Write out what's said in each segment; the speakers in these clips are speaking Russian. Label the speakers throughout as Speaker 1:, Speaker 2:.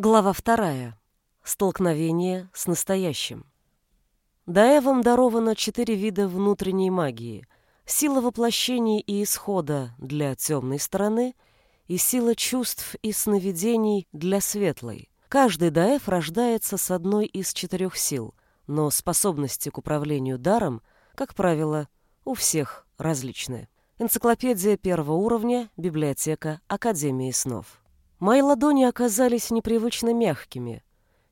Speaker 1: Глава вторая. Столкновение с настоящим. Даэвам даровано четыре вида внутренней магии. Сила воплощений и исхода для темной стороны и сила чувств и сновидений для светлой. Каждый Даэв рождается с одной из четырех сил, но способности к управлению даром, как правило, у всех различные. Энциклопедия первого уровня, библиотека Академии снов. Мои ладони оказались непривычно мягкими.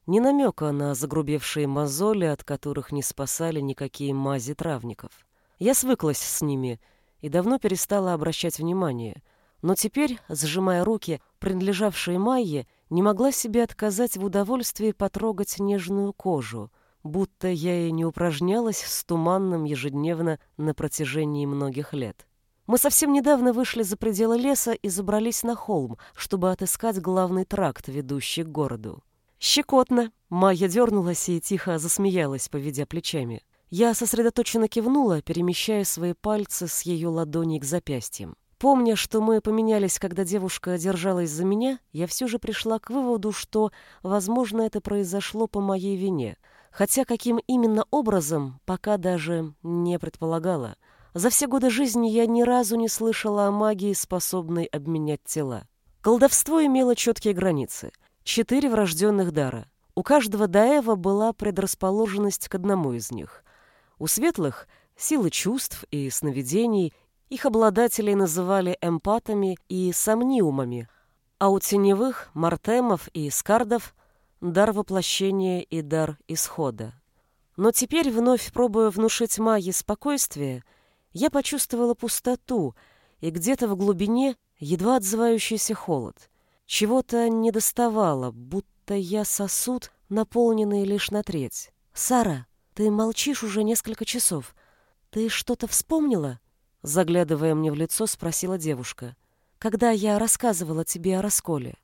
Speaker 1: Ни намека на загрубевшие мозоли, от которых не спасали никакие мази травников. Я свыклась с ними и давно перестала обращать внимание, но теперь, сжимая руки, принадлежавшие Майе, не могла себе отказать в удовольствии потрогать нежную кожу, будто я и не упражнялась с туманным ежедневно на протяжении многих лет. Мы совсем недавно вышли за пределы леса и забрались на холм, чтобы отыскать главный тракт, ведущий к городу. «Щекотно!» Майя дернулась и тихо засмеялась, поведя плечами. Я сосредоточенно кивнула, перемещая свои пальцы с ее ладони к запястьям. Помня, что мы поменялись, когда девушка держалась за меня, я все же пришла к выводу, что, возможно, это произошло по моей вине, хотя каким именно образом, пока даже не предполагала — за все годы жизни я ни разу не слышала о магии, способной обменять тела. Колдовство имело четкие границы. Четыре врожденных дара. У каждого даэва была предрасположенность к одному из них. У светлых — силы чувств и сновидений, их обладателей называли эмпатами и сомниумами, а у теневых — мартемов и скардов — дар воплощения и дар исхода. Но теперь, вновь пробуя внушить магии спокойствие — я почувствовала пустоту и где-то в глубине едва отзывающийся холод. Чего-то не доставало, будто я сосуд, наполненный лишь на треть. «Сара, ты молчишь уже несколько часов. Ты что-то вспомнила?» Заглядывая мне в лицо, спросила девушка. «Когда я рассказывала тебе о расколе?»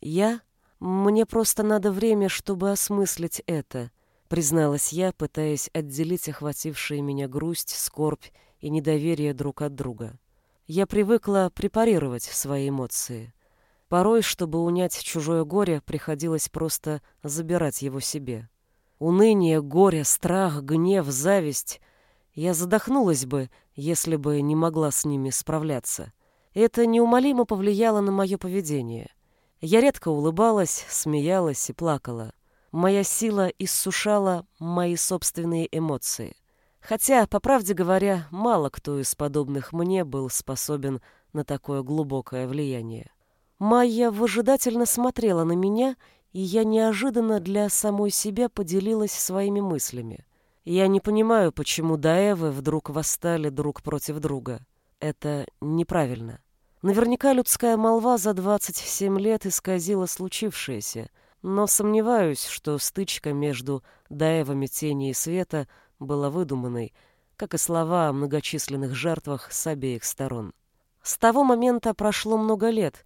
Speaker 1: «Я? Мне просто надо время, чтобы осмыслить это», призналась я, пытаясь отделить охватившие меня грусть, скорбь и недоверие друг от друга. Я привыкла препарировать свои эмоции. Порой, чтобы унять чужое горе, приходилось просто забирать его себе. Уныние, горе, страх, гнев, зависть. Я задохнулась бы, если бы не могла с ними справляться. Это неумолимо повлияло на мое поведение. Я редко улыбалась, смеялась и плакала. Моя сила иссушала мои собственные эмоции. Хотя, по правде говоря, мало кто из подобных мне был способен на такое глубокое влияние. Майя выжидательно смотрела на меня, и я неожиданно для самой себя поделилась своими мыслями. Я не понимаю, почему Даэвы вдруг восстали друг против друга. Это неправильно. Наверняка людская молва за 27 лет исказила случившееся, но сомневаюсь, что стычка между Даэвами тени и света — была выдуманной, как и слова о многочисленных жертвах с обеих сторон. С того момента прошло много лет,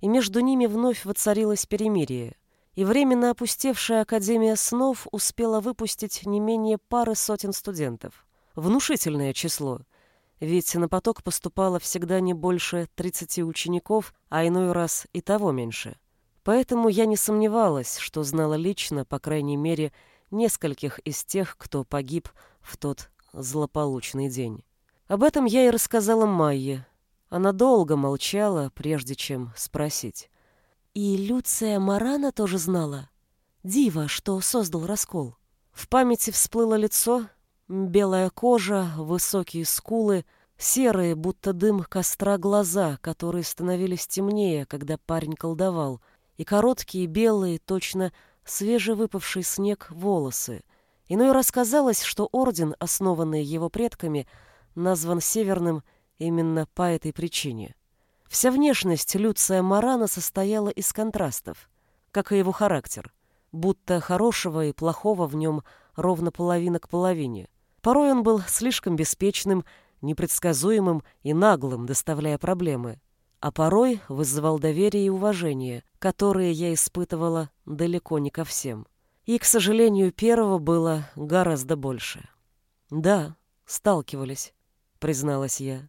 Speaker 1: и между ними вновь воцарилось перемирие, и временно опустевшая Академия снов успела выпустить не менее пары сотен студентов. Внушительное число, ведь на поток поступало всегда не больше 30 учеников, а иной раз и того меньше. Поэтому я не сомневалась, что знала лично, по крайней мере, нескольких из тех, кто погиб в тот злополучный день. Об этом я и рассказала Майе. Она долго молчала, прежде чем спросить. «И Люция Марана тоже знала? Дива, что создал раскол?» В памяти всплыло лицо, белая кожа, высокие скулы, серые, будто дым костра глаза, которые становились темнее, когда парень колдовал, и короткие белые, точно свежевыпавший снег волосы. Иной раз казалось, что орден, основанный его предками, назван Северным именно по этой причине. Вся внешность Люция Марана состояла из контрастов, как и его характер, будто хорошего и плохого в нем ровно половина к половине. Порой он был слишком беспечным, непредсказуемым и наглым, доставляя проблемы а порой вызывал доверие и уважение, которые я испытывала далеко не ко всем. И, к сожалению, первого было гораздо больше. «Да, сталкивались», — призналась я.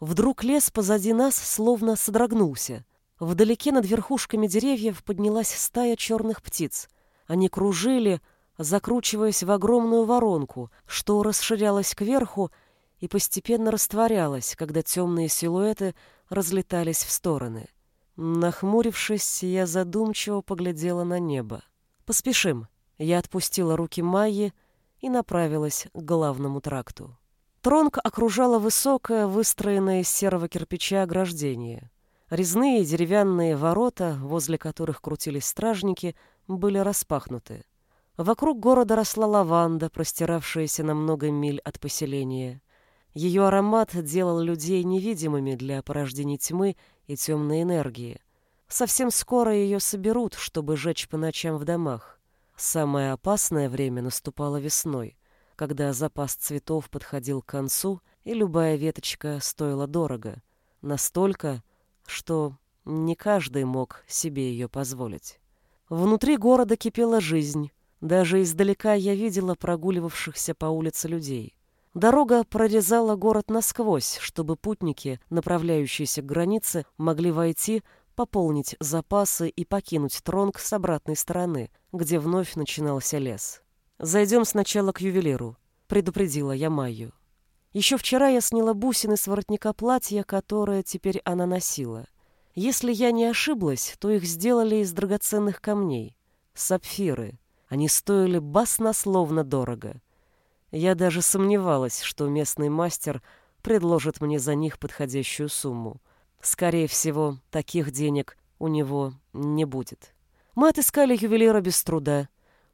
Speaker 1: Вдруг лес позади нас словно содрогнулся. Вдалеке над верхушками деревьев поднялась стая черных птиц. Они кружили, закручиваясь в огромную воронку, что расширялась кверху и постепенно растворялась, когда темные силуэты разлетались в стороны. Нахмурившись, я задумчиво поглядела на небо. «Поспешим!» Я отпустила руки Майи и направилась к главному тракту. Тронг окружала высокое, выстроенное из серого кирпича ограждение. Резные деревянные ворота, возле которых крутились стражники, были распахнуты. Вокруг города росла лаванда, простиравшаяся на много миль от поселения. Ее аромат делал людей невидимыми для порождений тьмы и темной энергии. Совсем скоро ее соберут, чтобы жечь по ночам в домах. Самое опасное время наступало весной, когда запас цветов подходил к концу, и любая веточка стоила дорого. Настолько, что не каждый мог себе ее позволить. Внутри города кипела жизнь. Даже издалека я видела прогуливавшихся по улице людей. Дорога прорезала город насквозь, чтобы путники, направляющиеся к границе, могли войти, пополнить запасы и покинуть Тронг с обратной стороны, где вновь начинался лес. «Зайдем сначала к ювелиру», — предупредила я Майю. Еще вчера я сняла бусины с воротника платья, которое теперь она носила. Если я не ошиблась, то их сделали из драгоценных камней. Сапфиры. Они стоили баснословно дорого. Я даже сомневалась, что местный мастер предложит мне за них подходящую сумму. Скорее всего, таких денег у него не будет. Мы отыскали ювелира без труда.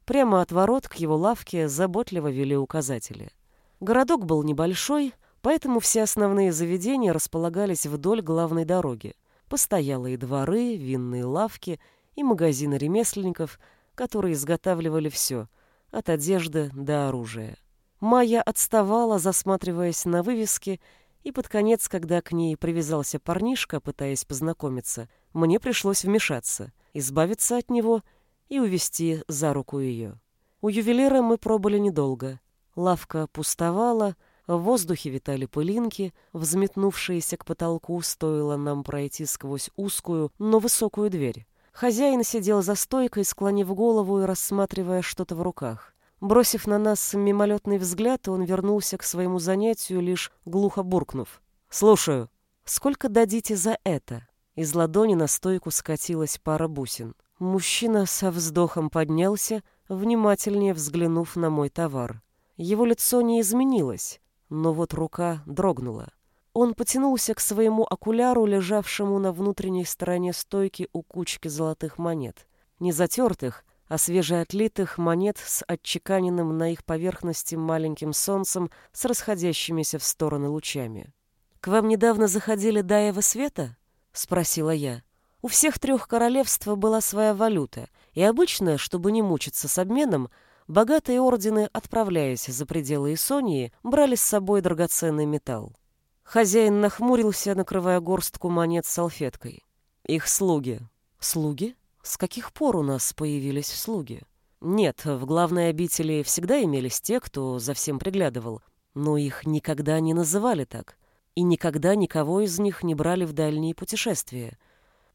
Speaker 1: Прямо от ворот к его лавке заботливо вели указатели. Городок был небольшой, поэтому все основные заведения располагались вдоль главной дороги. Постоялые дворы, винные лавки и магазины ремесленников, которые изготавливали все, от одежды до оружия. Майя отставала, засматриваясь на вывески, и под конец, когда к ней привязался парнишка, пытаясь познакомиться, мне пришлось вмешаться, избавиться от него и увести за руку ее. У ювелира мы пробыли недолго. Лавка пустовала, в воздухе витали пылинки, взметнувшиеся к потолку, стоило нам пройти сквозь узкую, но высокую дверь. Хозяин сидел за стойкой, склонив голову и рассматривая что-то в руках. Бросив на нас мимолетный взгляд, он вернулся к своему занятию, лишь глухо буркнув. «Слушаю. Сколько дадите за это?» Из ладони на стойку скатилась пара бусин. Мужчина со вздохом поднялся, внимательнее взглянув на мой товар. Его лицо не изменилось, но вот рука дрогнула. Он потянулся к своему окуляру, лежавшему на внутренней стороне стойки у кучки золотых монет. Не затертых, а свежеотлитых монет с отчеканенным на их поверхности маленьким солнцем с расходящимися в стороны лучами. «К вам недавно заходили Даева Света?» — спросила я. У всех трех королевств была своя валюта, и обычно, чтобы не мучиться с обменом, богатые ордены, отправляясь за пределы Исонии, брали с собой драгоценный металл. Хозяин нахмурился, накрывая горстку монет салфеткой. Их слуги. Слуги? С каких пор у нас появились слуги? Нет, в главной обители всегда имелись те, кто за всем приглядывал, но их никогда не называли так. И никогда никого из них не брали в дальние путешествия.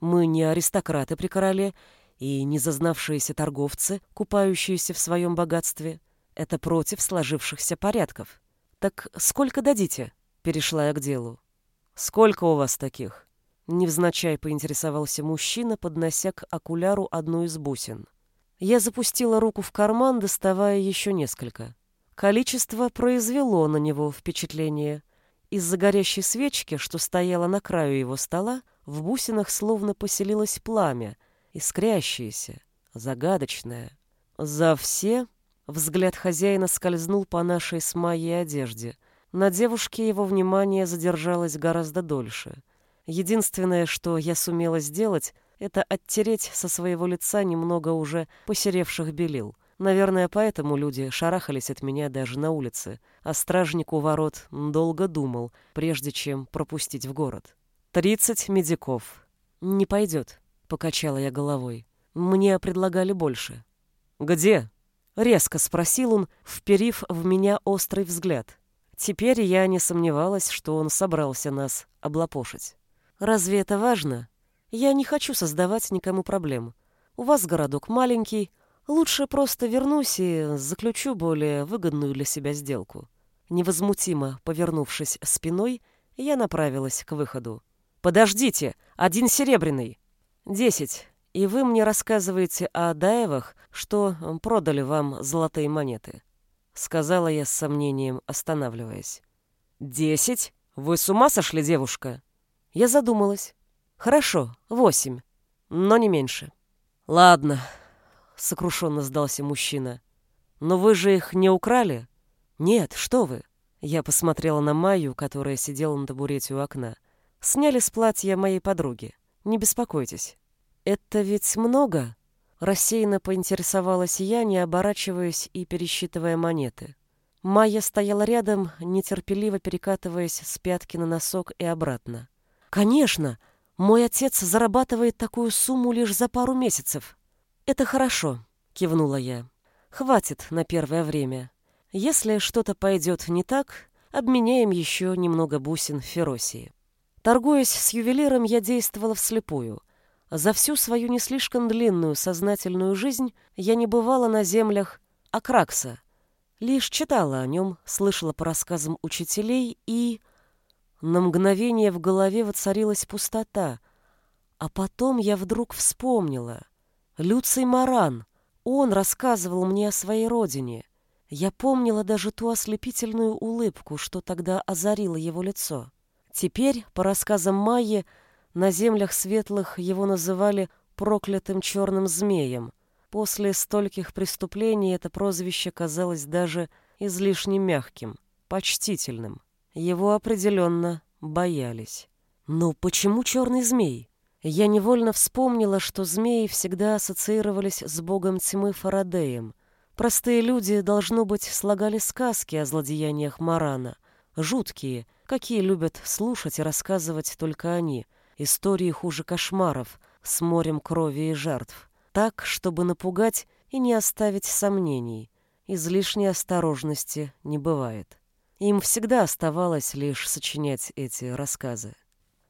Speaker 1: Мы не аристократы при короле и не зазнавшиеся торговцы, купающиеся в своем богатстве. Это против сложившихся порядков. «Так сколько дадите?» — перешла я к делу. «Сколько у вас таких?» Невзначай поинтересовался мужчина, поднося к окуляру одну из бусин. Я запустила руку в карман, доставая еще несколько. Количество произвело на него впечатление. Из-за горящей свечки, что стояла на краю его стола, в бусинах словно поселилось пламя, искрящееся, загадочное. За все взгляд хозяина скользнул по нашей с Майей одежде. На девушке его внимание задержалось гораздо дольше — Единственное, что я сумела сделать, это оттереть со своего лица немного уже посеревших белил. Наверное, поэтому люди шарахались от меня даже на улице, а стражник у ворот долго думал, прежде чем пропустить в город. «Тридцать медиков». «Не пойдет», — покачала я головой. «Мне предлагали больше». «Где?» — резко спросил он, вперив в меня острый взгляд. Теперь я не сомневалась, что он собрался нас облапошить. Разве это важно? Я не хочу создавать никому проблем. У вас городок маленький, лучше просто вернусь и заключу более выгодную для себя сделку. Невозмутимо повернувшись спиной, я направилась к выходу. «Подождите! Один серебряный!» «Десять. И вы мне рассказываете о Даевах, что продали вам золотые монеты», — сказала я с сомнением, останавливаясь. «Десять? Вы с ума сошли, девушка?» Я задумалась. «Хорошо, восемь, но не меньше». «Ладно», — сокрушенно сдался мужчина. «Но вы же их не украли?» «Нет, что вы!» Я посмотрела на Майю, которая сидела на табурете у окна. «Сняли с платья моей подруги. Не беспокойтесь». «Это ведь много?» Рассеянно поинтересовалась я, не оборачиваясь и пересчитывая монеты. Майя стояла рядом, нетерпеливо перекатываясь с пятки на носок и обратно. «Конечно! Мой отец зарабатывает такую сумму лишь за пару месяцев». «Это хорошо», — кивнула я. «Хватит на первое время. Если что-то пойдет не так, обменяем еще немного бусин в Феросии. Торгуясь с ювелиром, я действовала вслепую. За всю свою не слишком длинную сознательную жизнь я не бывала на землях Акракса. Лишь читала о нем, слышала по рассказам учителей и... На мгновение в голове воцарилась пустота, а потом я вдруг вспомнила. Люций Маран, он рассказывал мне о своей родине — я помнила даже ту ослепительную улыбку, что тогда озарило его лицо. Теперь, по рассказам Майи, на землях светлых его называли проклятым черным змеем. После стольких преступлений это прозвище казалось даже излишне мягким, почтительным. Его определенно боялись. Но почему черный змей? Я невольно вспомнила, что змеи всегда ассоциировались с богом тьмы Фарадеем — Простые люди, должно быть, слагали сказки о злодеяниях Марана. Жуткие, какие любят слушать и рассказывать только они. Истории хуже кошмаров, с морем крови и жертв. Так, чтобы напугать и не оставить сомнений. Излишней осторожности не бывает. Им всегда оставалось лишь сочинять эти рассказы.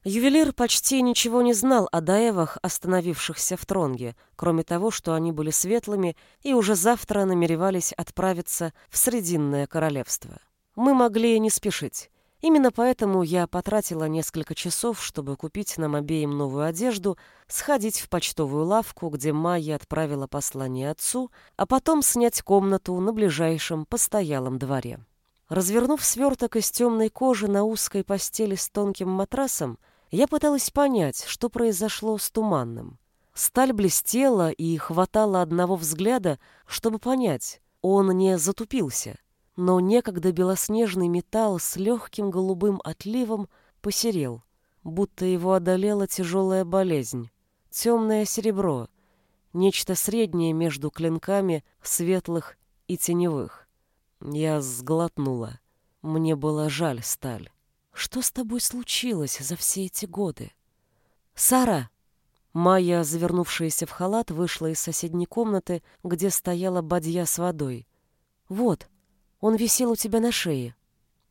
Speaker 1: Ювелир почти ничего не знал о даевах, остановившихся в Тронге, кроме того, что они были светлыми и уже завтра намеревались отправиться в Срединное королевство. Мы могли не спешить. Именно поэтому я потратила несколько часов, чтобы купить нам обеим новую одежду, сходить в почтовую лавку, где Майя отправила послание отцу, а потом снять комнату на ближайшем постоялом дворе. Развернув сверток из темной кожи на узкой постели с тонким матрасом, я пыталась понять, что произошло с туманным. Сталь блестела и хватало одного взгляда, чтобы понять, он не затупился. Но некогда белоснежный металл с легким голубым отливом посерел, будто его одолела тяжелая болезнь. Темное серебро, нечто среднее между клинками светлых и теневых. Я сглотнула. Мне было жаль сталь. Что с тобой случилось за все эти годы? Сара! Майя, завернувшаяся в халат, вышла из соседней комнаты, где стояла бадья с водой. Вот, он висел у тебя на шее.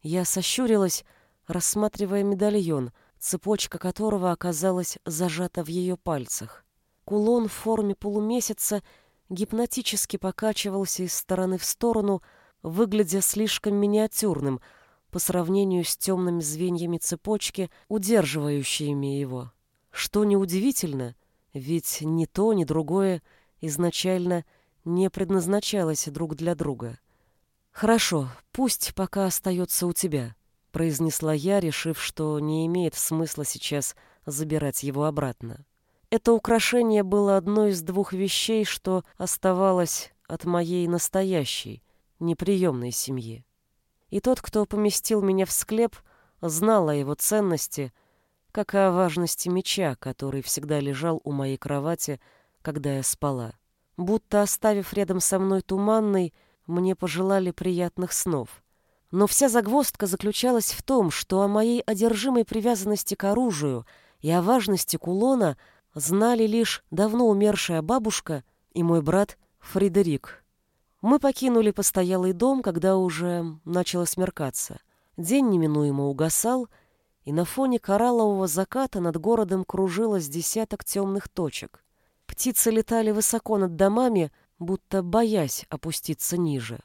Speaker 1: Я сощурилась, рассматривая медальон, цепочка которого оказалась зажата в ее пальцах. Кулон в форме полумесяца гипнотически покачивался из стороны в сторону, выглядя слишком миниатюрным — по сравнению с темными звеньями цепочки, удерживающими его. Что неудивительно, ведь ни то, ни другое изначально не предназначалось друг для друга. «Хорошо, пусть пока остается у тебя», — произнесла я, решив, что не имеет смысла сейчас забирать его обратно. Это украшение было одной из двух вещей, что оставалось от моей настоящей, неприемной семьи. И тот, кто поместил меня в склеп, знал о его ценности, как и о важности меча, который всегда лежал у моей кровати, когда я спала. Будто оставив рядом со мной туманный, мне пожелали приятных снов. Но вся загвоздка заключалась в том, что о моей одержимой привязанности к оружию и о важности кулона знали лишь давно умершая бабушка и мой брат Фредерик. Мы покинули постоялый дом, когда уже начало смеркаться. День неминуемо угасал, и на фоне кораллового заката над городом кружилось десяток темных точек. Птицы летали высоко над домами, будто боясь опуститься ниже.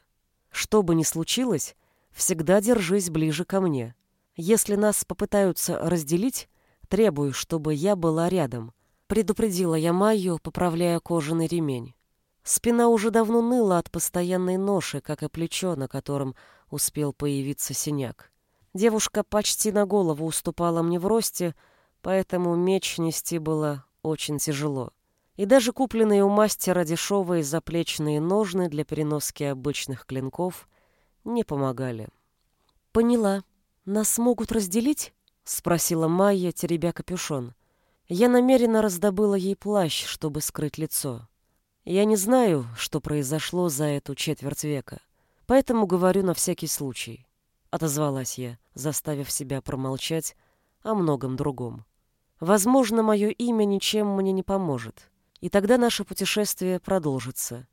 Speaker 1: Что бы ни случилось, всегда держись ближе ко мне. Если нас попытаются разделить, требую, чтобы я была рядом. Предупредила я Майю, поправляя кожаный ремень. Спина уже давно ныла от постоянной ноши, как и плечо, на котором успел появиться синяк. Девушка почти на голову уступала мне в росте, поэтому меч нести было очень тяжело. И даже купленные у мастера дешевые заплечные ножны для переноски обычных клинков не помогали. «Поняла. Нас могут разделить?» — спросила Майя, теребя капюшон. Я намеренно раздобыла ей плащ, чтобы скрыть лицо. Я не знаю, что произошло за эту четверть века, поэтому говорю на всякий случай. Отозвалась я, заставив себя промолчать о многом другом. Возможно, мое имя ничем мне не поможет, и тогда наше путешествие продолжится.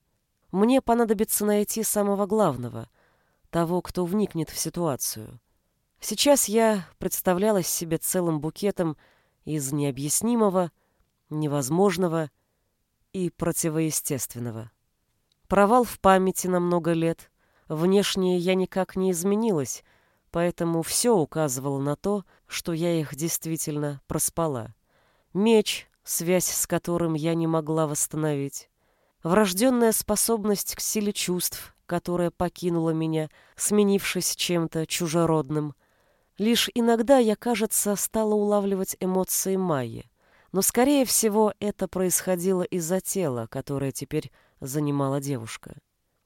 Speaker 1: Мне понадобится найти самого главного, того, кто вникнет в ситуацию. Сейчас я представлялась себе целым букетом из необъяснимого, невозможного и противоестественного. Провал в памяти на много лет. Внешне я никак не изменилась, поэтому все указывало на то, что я их действительно проспала. Меч, связь с которым я не могла восстановить. Врожденная способность к силе чувств, которая покинула меня, сменившись чем-то чужеродным. Лишь иногда я, кажется, стала улавливать эмоции Майи. Но, скорее всего, это происходило из-за тела, которое теперь занимала девушка.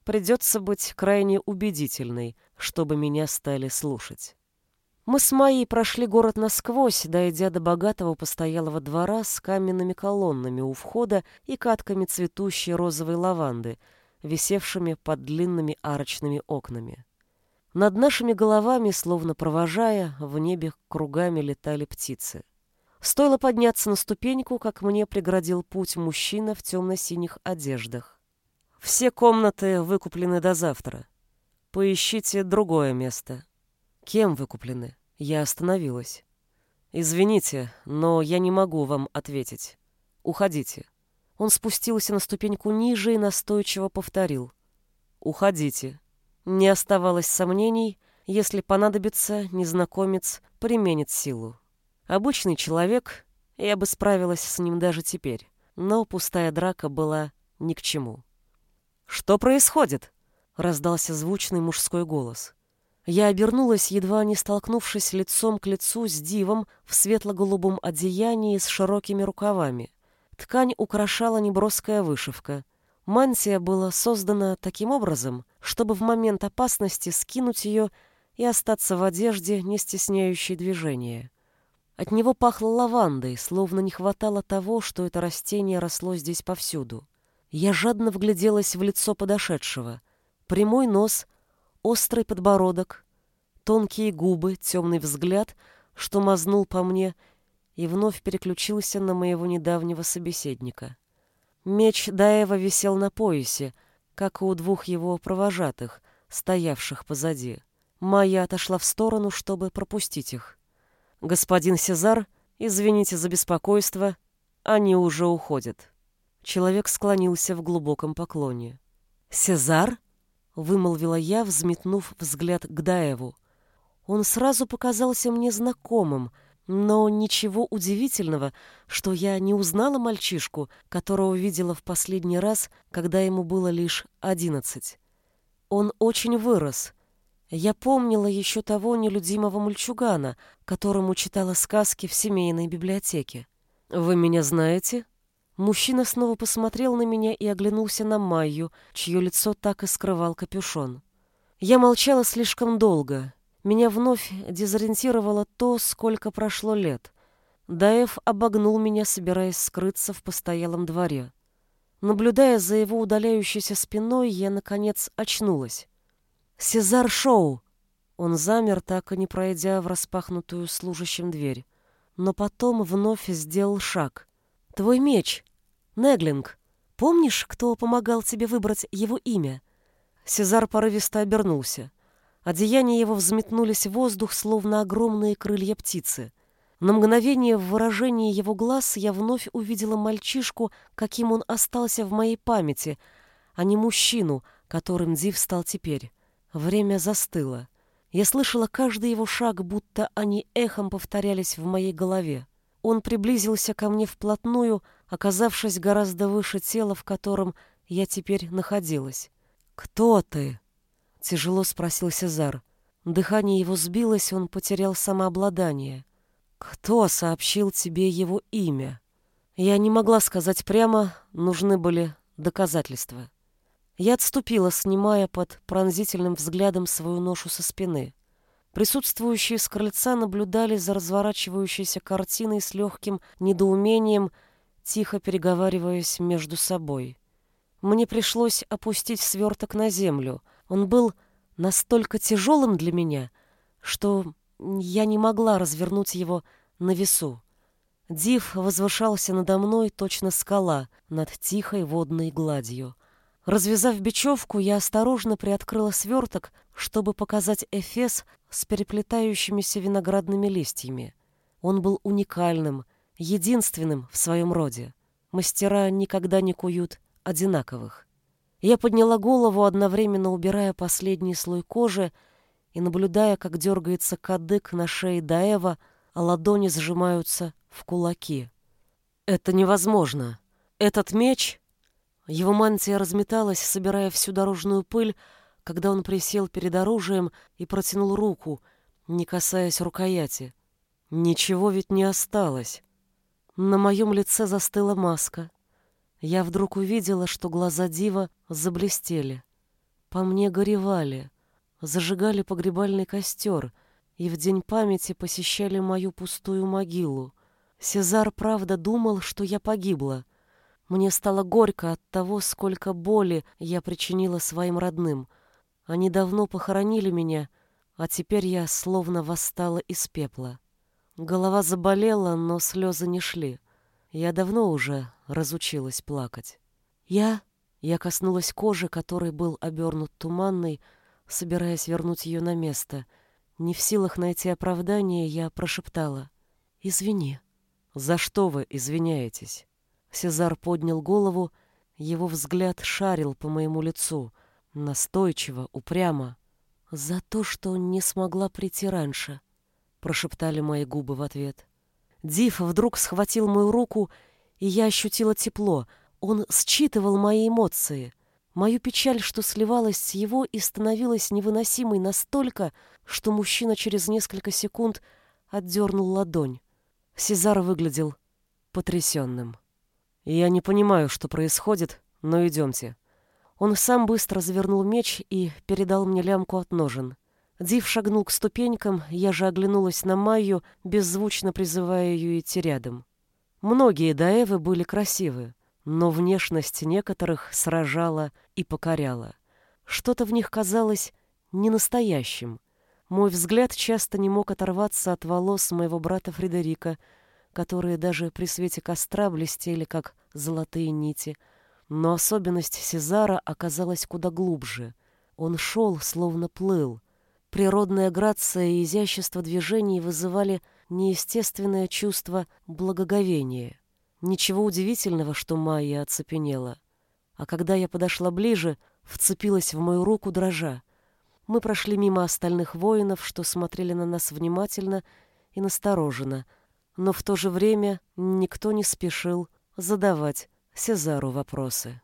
Speaker 1: Придется быть крайне убедительной, чтобы меня стали слушать. Мы с Майей прошли город насквозь, дойдя до богатого постоялого двора с каменными колоннами у входа и катками цветущей розовой лаванды, висевшими под длинными арочными окнами. Над нашими головами, словно провожая, в небе кругами летали птицы. Стоило подняться на ступеньку, как мне преградил путь мужчина в темно-синих одеждах. Все комнаты выкуплены до завтра. Поищите другое место. Кем выкуплены? Я остановилась. Извините, но я не могу вам ответить. Уходите. Он спустился на ступеньку ниже и настойчиво повторил. Уходите. Не оставалось сомнений, если понадобится, незнакомец применит силу. Обычный человек, я бы справилась с ним даже теперь, но пустая драка была ни к чему. «Что происходит?» — раздался звучный мужской голос. Я обернулась, едва не столкнувшись лицом к лицу с дивом в светло-голубом одеянии с широкими рукавами. Ткань украшала неброская вышивка. Мантия была создана таким образом, чтобы в момент опасности скинуть ее и остаться в одежде, не стесняющей движения. От него пахло лавандой, словно не хватало того, что это растение росло здесь повсюду. Я жадно вгляделась в лицо подошедшего. Прямой нос, острый подбородок, тонкие губы, темный взгляд, что мазнул по мне и вновь переключился на моего недавнего собеседника. Меч Даева висел на поясе, как и у двух его провожатых, стоявших позади. Майя отошла в сторону, чтобы пропустить их. «Господин Сезар, извините за беспокойство, они уже уходят». Человек склонился в глубоком поклоне. «Сезар?» — вымолвила я, взметнув взгляд к Даеву. Он сразу показался мне знакомым, но ничего удивительного, что я не узнала мальчишку, которого видела в последний раз, когда ему было лишь одиннадцать. Он очень вырос — я помнила еще того нелюдимого мальчугана, которому читала сказки в семейной библиотеке. «Вы меня знаете?» Мужчина снова посмотрел на меня и оглянулся на Майю, чье лицо так и скрывал капюшон. Я молчала слишком долго. Меня вновь дезориентировало то, сколько прошло лет. Даев обогнул меня, собираясь скрыться в постоялом дворе. Наблюдая за его удаляющейся спиной, я, наконец, очнулась. «Сезар Шоу!» Он замер, так и не пройдя в распахнутую служащим дверь. Но потом вновь сделал шаг. «Твой меч! Неглинг! Помнишь, кто помогал тебе выбрать его имя?» Сезар порывисто обернулся. Одеяния его взметнулись в воздух, словно огромные крылья птицы — На мгновение в выражении его глаз я вновь увидела мальчишку, каким он остался в моей памяти, а не мужчину, которым Див стал теперь. Время застыло. Я слышала каждый его шаг, будто они эхом повторялись в моей голове. Он приблизился ко мне вплотную, оказавшись гораздо выше тела, в котором я теперь находилась. «Кто ты?» — тяжело спросил Сезар. Дыхание его сбилось, он потерял самообладание. «Кто сообщил тебе его имя?» Я не могла сказать прямо, нужны были доказательства. Я отступила, снимая под пронзительным взглядом свою ношу со спины. Присутствующие с крыльца наблюдали за разворачивающейся картиной с легким недоумением, тихо переговариваясь между собой. Мне пришлось опустить сверток на землю. Он был настолько тяжелым для меня, что я не могла развернуть его на весу. Див возвышался надо мной точно скала над тихой водной гладью. Развязав бечевку, я осторожно приоткрыла сверток, чтобы показать эфес с переплетающимися виноградными листьями. Он был уникальным, единственным в своем роде. Мастера никогда не куют одинаковых. Я подняла голову, одновременно убирая последний слой кожи и наблюдая, как дергается кадык на шее Даева, а ладони сжимаются в кулаки. «Это невозможно. Этот меч его мантия разметалась, собирая всю дорожную пыль, когда он присел перед оружием и протянул руку, не касаясь рукояти. Ничего ведь не осталось. На моем лице застыла маска. Я вдруг увидела, что глаза Дива заблестели. По мне горевали, зажигали погребальный костер и в день памяти посещали мою пустую могилу. Сезар, правда, думал, что я погибла — мне стало горько от того, сколько боли я причинила своим родным. Они давно похоронили меня, а теперь я словно восстала из пепла. Голова заболела, но слезы не шли. Я давно уже разучилась плакать. Я... Я коснулась кожи, которой был обернут туманной, собираясь вернуть ее на место. Не в силах найти оправдание, я прошептала. «Извини». «За что вы извиняетесь?» Сезар поднял голову, его взгляд шарил по моему лицу, настойчиво, упрямо. «За то, что не смогла прийти раньше», — прошептали мои губы в ответ. Див вдруг схватил мою руку, и я ощутила тепло. Он считывал мои эмоции, мою печаль, что сливалась с его и становилась невыносимой настолько, что мужчина через несколько секунд отдернул ладонь. Сезар выглядел потрясенным. Я не понимаю, что происходит, но идемте. Он сам быстро завернул меч и передал мне лямку от ножен. Див шагнул к ступенькам, я же оглянулась на Майю, беззвучно призывая ее идти рядом. Многие Даэвы были красивы, но внешность некоторых сражала и покоряла. Что-то в них казалось ненастоящим. Мой взгляд часто не мог оторваться от волос моего брата Фредерика, которые даже при свете костра блестели, как золотые нити. Но особенность Сезара оказалась куда глубже. Он шел, словно плыл. Природная грация и изящество движений вызывали неестественное чувство благоговения. Ничего удивительного, что Майя оцепенела. А когда я подошла ближе, вцепилась в мою руку дрожа. Мы прошли мимо остальных воинов, что смотрели на нас внимательно и настороженно — но в то же время никто не спешил задавать Сезару вопросы.